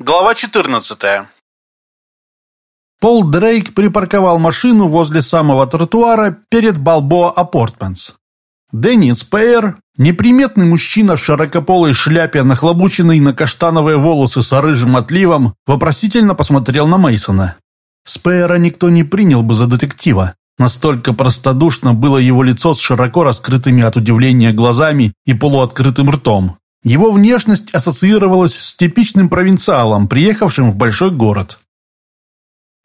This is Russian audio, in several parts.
Глава 14. Пол Дрейк припарковал машину возле самого тротуара перед Балбоа Апортментс. Дэнни Спейер, неприметный мужчина в широкополой шляпе, нахлобученный на каштановые волосы с рыжим отливом, вопросительно посмотрел на Мейсона. Спейера никто не принял бы за детектива. Настолько простодушно было его лицо с широко раскрытыми от удивления глазами и полуоткрытым ртом. Его внешность ассоциировалась с типичным провинциалом, приехавшим в большой город.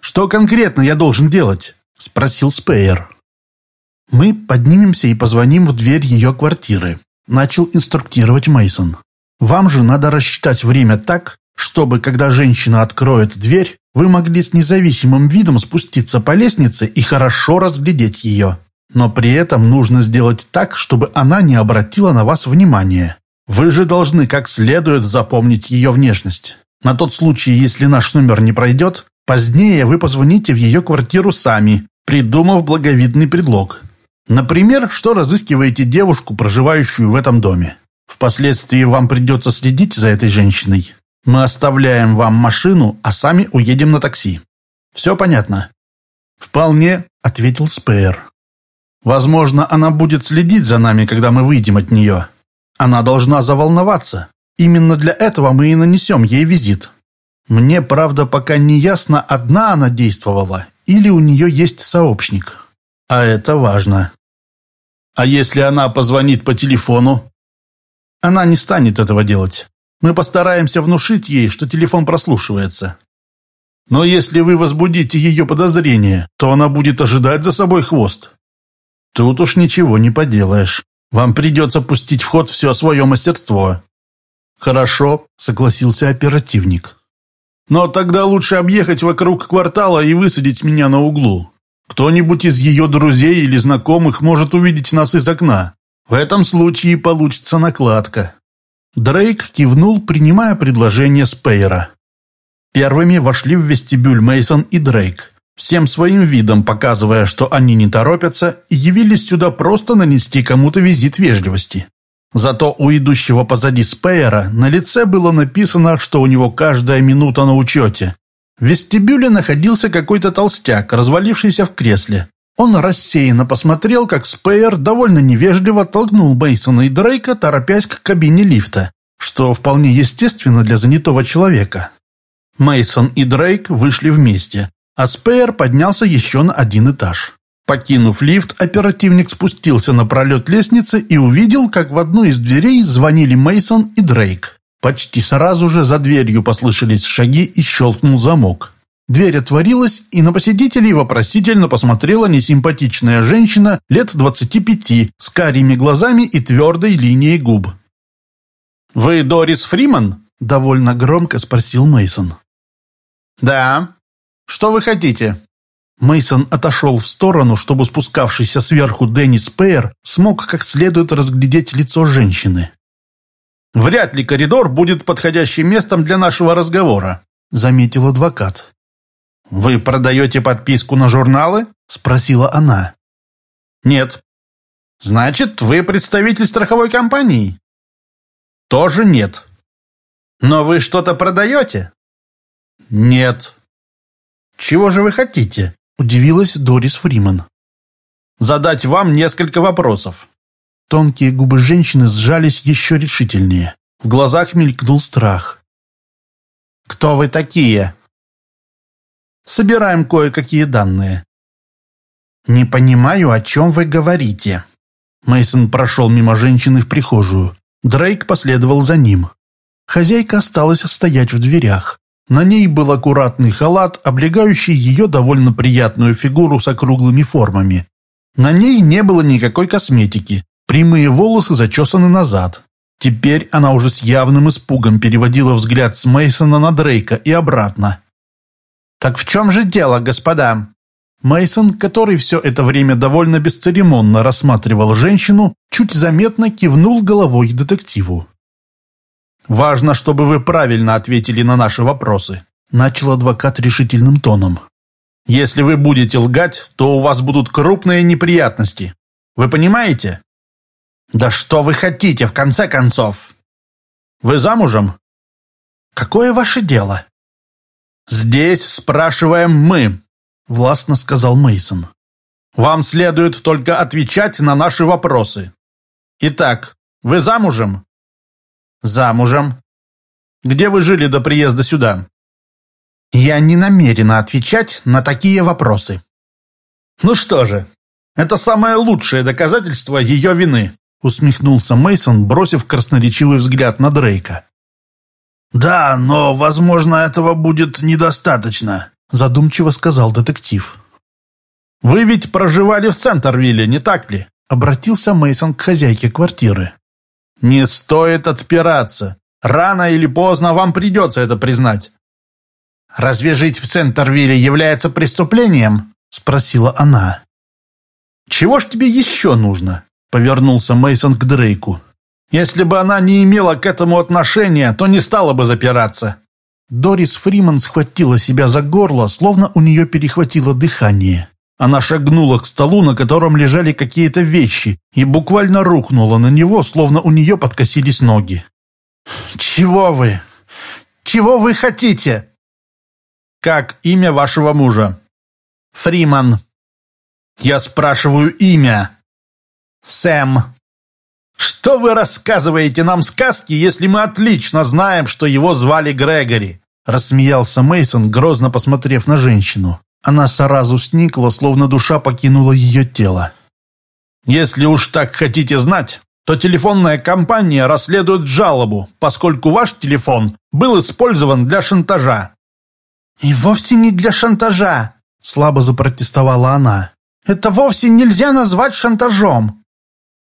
«Что конкретно я должен делать?» – спросил Спейер. «Мы поднимемся и позвоним в дверь ее квартиры», – начал инструктировать Мейсон. «Вам же надо рассчитать время так, чтобы, когда женщина откроет дверь, вы могли с независимым видом спуститься по лестнице и хорошо разглядеть ее. Но при этом нужно сделать так, чтобы она не обратила на вас внимания. Вы же должны как следует запомнить ее внешность. На тот случай, если наш номер не пройдет, позднее вы позвоните в ее квартиру сами, придумав благовидный предлог. Например, что разыскиваете девушку, проживающую в этом доме. Впоследствии вам придется следить за этой женщиной. Мы оставляем вам машину, а сами уедем на такси. Все понятно?» «Вполне», — ответил Спейер. «Возможно, она будет следить за нами, когда мы выйдем от нее. Она должна заволноваться. Именно для этого мы и нанесем ей визит. Мне, правда, пока не ясно, одна она действовала или у нее есть сообщник. А это важно. А если она позвонит по телефону? Она не станет этого делать. Мы постараемся внушить ей, что телефон прослушивается. Но если вы возбудите ее подозрение, то она будет ожидать за собой хвост. Тут уж ничего не поделаешь. Вам придется пустить в ход все свое мастерство». «Хорошо», — согласился оперативник. «Но тогда лучше объехать вокруг квартала и высадить меня на углу. Кто-нибудь из ее друзей или знакомых может увидеть нас из окна. В этом случае получится накладка». Дрейк кивнул, принимая предложение Спейера. Первыми вошли в вестибюль Мейсон и Дрейк всем своим видом показывая, что они не торопятся, явились сюда просто нанести кому-то визит вежливости. Зато у идущего позади Спейера на лице было написано, что у него каждая минута на учете. В вестибюле находился какой-то толстяк, развалившийся в кресле. Он рассеянно посмотрел, как Спейер довольно невежливо толкнул Бейсона и Дрейка, торопясь к кабине лифта, что вполне естественно для занятого человека. Мейсон и Дрейк вышли вместе, а Спейер поднялся еще на один этаж. Покинув лифт, оперативник спустился на пролет лестницы и увидел, как в одну из дверей звонили Мейсон и Дрейк. Почти сразу же за дверью послышались шаги и щелкнул замок. Дверь отворилась, и на посетителей вопросительно посмотрела несимпатичная женщина лет 25 с карими глазами и твердой линией губ. «Вы Дорис Фриман?» – довольно громко спросил Мейсон. «Да», что вы хотите?» Мейсон отошел в сторону, чтобы спускавшийся сверху Деннис Пейер смог как следует разглядеть лицо женщины. «Вряд ли коридор будет подходящим местом для нашего разговора», заметил адвокат. «Вы продаете подписку на журналы?» спросила она. «Нет». «Значит, вы представитель страховой компании?» «Тоже нет». «Но вы что-то продаете?» «Нет». «Чего же вы хотите?» – удивилась Дорис Фриман. «Задать вам несколько вопросов». Тонкие губы женщины сжались еще решительнее. В глазах мелькнул страх. «Кто вы такие?» «Собираем кое-какие данные». «Не понимаю, о чем вы говорите». Мейсон прошел мимо женщины в прихожую. Дрейк последовал за ним. Хозяйка осталась стоять в дверях. На ней был аккуратный халат, облегающий ее довольно приятную фигуру с округлыми формами. На ней не было никакой косметики, прямые волосы зачесаны назад. Теперь она уже с явным испугом переводила взгляд с Мейсона на Дрейка и обратно. «Так в чем же дело, господа?» Мейсон, который все это время довольно бесцеремонно рассматривал женщину, чуть заметно кивнул головой детективу. «Важно, чтобы вы правильно ответили на наши вопросы», начал адвокат решительным тоном. «Если вы будете лгать, то у вас будут крупные неприятности. Вы понимаете?» «Да что вы хотите, в конце концов?» «Вы замужем?» Какое ваше дело?» «Здесь спрашиваем мы», — властно сказал Мейсон. «Вам следует только отвечать на наши вопросы. Итак, вы замужем?» «Замужем». «Где вы жили до приезда сюда?» «Я не намерена отвечать на такие вопросы». «Ну что же, это самое лучшее доказательство ее вины», усмехнулся Мейсон, бросив красноречивый взгляд на Дрейка. «Да, но, возможно, этого будет недостаточно», задумчиво сказал детектив. «Вы ведь проживали в Сентервилле, не так ли?» обратился Мейсон к хозяйке квартиры. «Не стоит отпираться. Рано или поздно вам придется это признать». «Разве жить в Сентервилле является преступлением?» спросила она. «Чего ж тебе еще нужно?» повернулся Мейсон к Дрейку. «Если бы она не имела к этому отношения, то не стала бы запираться». Дорис Фриман схватила себя за горло, словно у нее перехватило дыхание. Она шагнула к столу, на котором лежали какие-то вещи, и буквально рухнула на него, словно у нее подкосились ноги. «Чего вы? Чего вы хотите?» «Как имя вашего мужа?» «Фриман». «Я спрашиваю имя». «Сэм». «Что вы рассказываете нам сказки, если мы отлично знаем, что его звали Грегори?» Рассмеялся Мейсон, грозно посмотрев на женщину. Она сразу сникла, словно душа покинула ее тело. «Если уж так хотите знать, то телефонная компания расследует жалобу, поскольку ваш телефон был использован для шантажа». «И вовсе не для шантажа», — слабо запротестовала она. «Это вовсе нельзя назвать шантажом».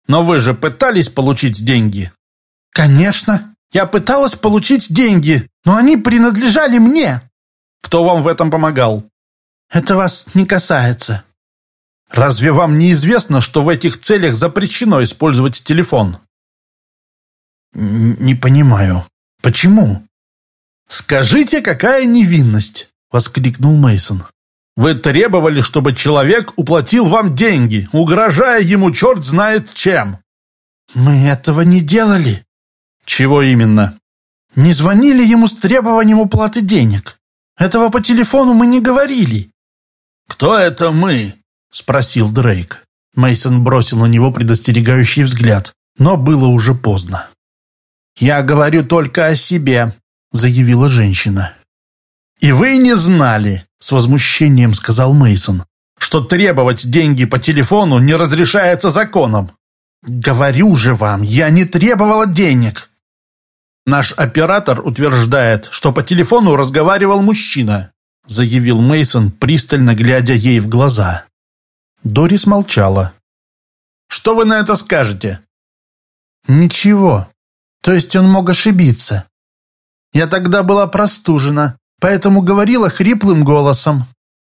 «Но вы же пытались получить деньги?» «Конечно. Я пыталась получить деньги, но они принадлежали мне». «Кто вам в этом помогал?» Это вас не касается. Разве вам не известно, что в этих целях запрещено использовать телефон? Не понимаю. Почему? Скажите, какая невинность, воскликнул Мейсон. Вы требовали, чтобы человек уплатил вам деньги, угрожая ему черт знает чем. Мы этого не делали. Чего именно? Не звонили ему с требованием уплаты денег. Этого по телефону мы не говорили. «Кто это мы?» — спросил Дрейк. Мейсон бросил на него предостерегающий взгляд, но было уже поздно. «Я говорю только о себе», — заявила женщина. «И вы не знали», — с возмущением сказал Мейсон, «что требовать деньги по телефону не разрешается законом». «Говорю же вам, я не требовала денег». «Наш оператор утверждает, что по телефону разговаривал мужчина заявил Мейсон, пристально глядя ей в глаза. Дорис молчала. «Что вы на это скажете?» «Ничего. То есть он мог ошибиться. Я тогда была простужена, поэтому говорила хриплым голосом».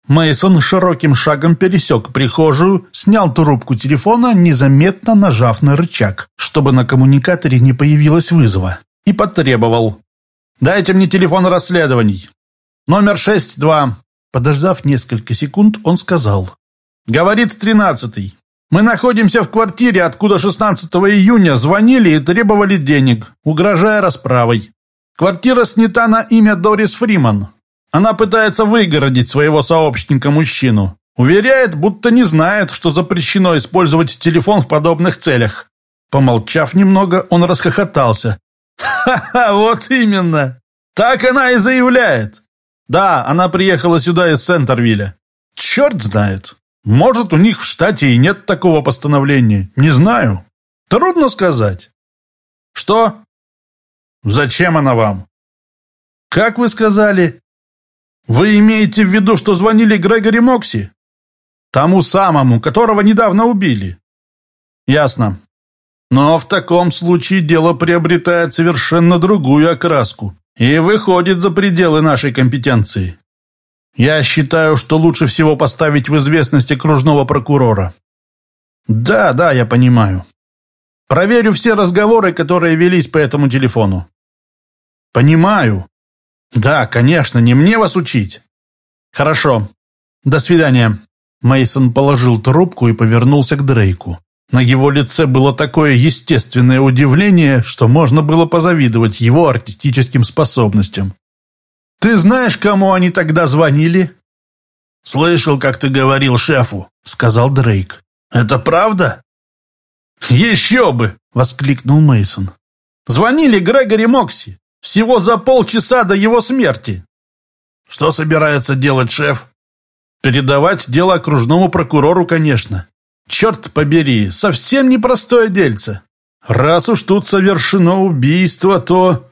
Мейсон широким шагом пересек прихожую, снял трубку телефона, незаметно нажав на рычаг, чтобы на коммуникаторе не появилось вызова, и потребовал. «Дайте мне телефон расследований. «Номер шесть-два». Подождав несколько секунд, он сказал. «Говорит тринадцатый. Мы находимся в квартире, откуда 16 июня звонили и требовали денег, угрожая расправой. Квартира снята на имя Дорис Фриман. Она пытается выгородить своего сообщника-мужчину. Уверяет, будто не знает, что запрещено использовать телефон в подобных целях. Помолчав немного, он расхохотался. «Ха-ха, вот именно! Так она и заявляет. Да, она приехала сюда из Сентервилля. Черт знает. Может, у них в штате и нет такого постановления. Не знаю. Трудно сказать. Что? Зачем она вам? Как вы сказали? Вы имеете в виду, что звонили Грегори Мокси? Тому самому, которого недавно убили. Ясно. Но в таком случае дело приобретает совершенно другую окраску и выходит за пределы нашей компетенции. Я считаю, что лучше всего поставить в известность окружного прокурора. Да, да, я понимаю. Проверю все разговоры, которые велись по этому телефону. Понимаю. Да, конечно, не мне вас учить. Хорошо. До свидания. Мейсон положил трубку и повернулся к Дрейку. На его лице было такое естественное удивление, что можно было позавидовать его артистическим способностям. «Ты знаешь, кому они тогда звонили?» «Слышал, как ты говорил шефу», — сказал Дрейк. «Это правда?» «Еще бы!» — воскликнул Мейсон. «Звонили Грегори Мокси. Всего за полчаса до его смерти». «Что собирается делать шеф?» «Передавать дело окружному прокурору, конечно. Черт побери, совсем непростое дельце. Раз уж тут совершено убийство, то...»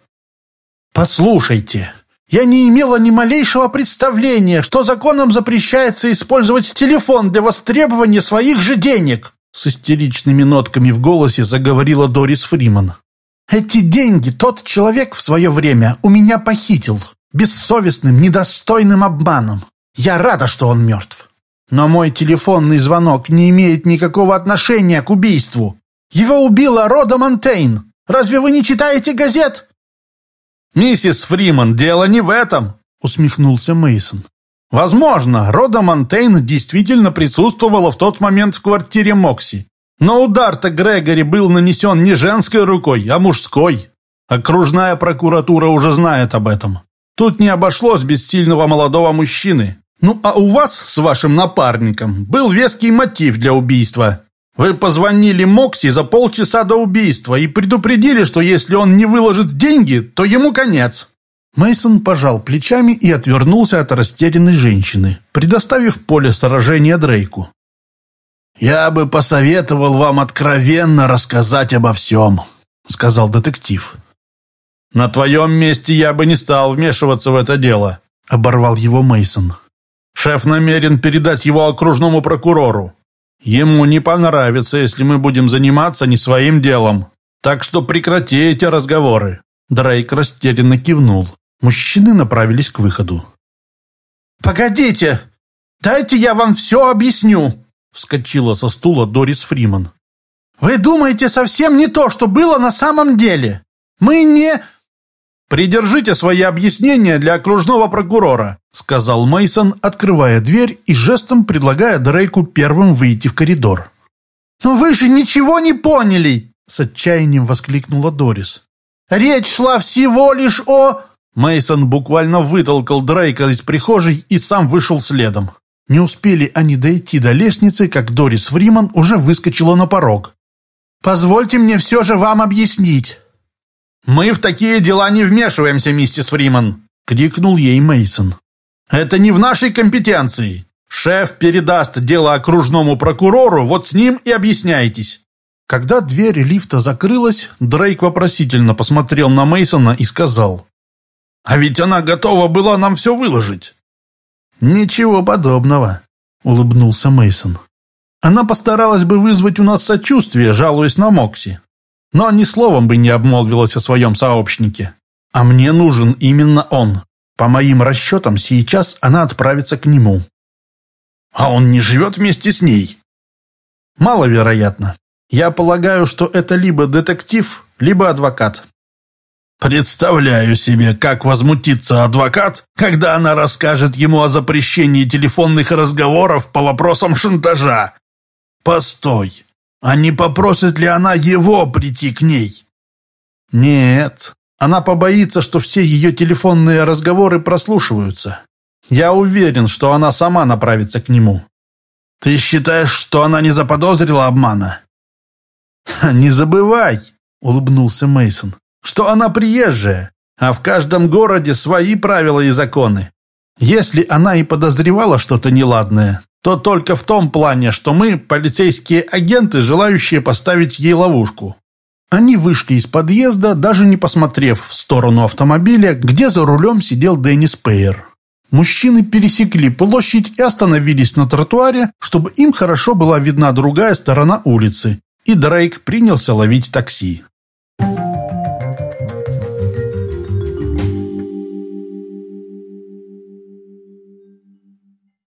«Послушайте, я не имела ни малейшего представления, что законом запрещается использовать телефон для востребования своих же денег!» С истеричными нотками в голосе заговорила Дорис Фриман. «Эти деньги тот человек в свое время у меня похитил. Бессовестным, недостойным обманом. Я рада, что он мертв. Но мой телефонный звонок не имеет никакого отношения к убийству. Его убила Рода Монтейн. Разве вы не читаете газет?» «Миссис Фриман, дело не в этом», — усмехнулся Мейсон. Возможно, Рода Монтейн действительно присутствовала в тот момент в квартире Мокси. Но удар-то Грегори был нанесен не женской рукой, а мужской. Окружная прокуратура уже знает об этом. Тут не обошлось без сильного молодого мужчины. Ну а у вас с вашим напарником был веский мотив для убийства. Вы позвонили Мокси за полчаса до убийства и предупредили, что если он не выложит деньги, то ему конец. Мейсон пожал плечами и отвернулся от растерянной женщины, предоставив поле сражения Дрейку. «Я бы посоветовал вам откровенно рассказать обо всем», — сказал детектив. «На твоем месте я бы не стал вмешиваться в это дело», — оборвал его Мейсон. «Шеф намерен передать его окружному прокурору. Ему не понравится, если мы будем заниматься не своим делом. Так что прекрати эти разговоры». Дрейк растерянно кивнул. Мужчины направились к выходу. «Погодите! Дайте я вам все объясню!» Вскочила со стула Дорис Фриман. «Вы думаете совсем не то, что было на самом деле! Мы не...» «Придержите свои объяснения для окружного прокурора», сказал Мейсон, открывая дверь и жестом предлагая Дрейку первым выйти в коридор. «Но вы же ничего не поняли!» с отчаянием воскликнула Дорис. «Речь шла всего лишь о...» Мейсон буквально вытолкал Дрейка из прихожей и сам вышел следом. Не успели они дойти до лестницы, как Дорис Фриман уже выскочила на порог. «Позвольте мне все же вам объяснить». «Мы в такие дела не вмешиваемся, миссис Фриман», — крикнул ей Мейсон. «Это не в нашей компетенции. Шеф передаст дело окружному прокурору, вот с ним и объясняйтесь». Когда дверь лифта закрылась, Дрейк вопросительно посмотрел на Мейсона и сказал: а ведь она готова была нам все выложить. Ничего подобного, улыбнулся Мейсон. Она постаралась бы вызвать у нас сочувствие, жалуясь на Мокси. Но ни словом бы не обмолвилась о своем сообщнике. А мне нужен именно он. По моим расчетам, сейчас она отправится к нему. А он не живет вместе с ней? Маловероятно. Я полагаю, что это либо детектив, либо адвокат. Представляю себе, как возмутится адвокат, когда она расскажет ему о запрещении телефонных разговоров по вопросам шантажа. Постой, а не попросит ли она его прийти к ней? Нет, она побоится, что все ее телефонные разговоры прослушиваются. Я уверен, что она сама направится к нему. Ты считаешь, что она не заподозрила обмана? Не забывай, улыбнулся Мейсон что она приезжая, а в каждом городе свои правила и законы. Если она и подозревала что-то неладное, то только в том плане, что мы полицейские агенты, желающие поставить ей ловушку. Они вышли из подъезда, даже не посмотрев в сторону автомобиля, где за рулем сидел Деннис Пейер. Мужчины пересекли площадь и остановились на тротуаре, чтобы им хорошо была видна другая сторона улицы, и Дрейк принялся ловить такси.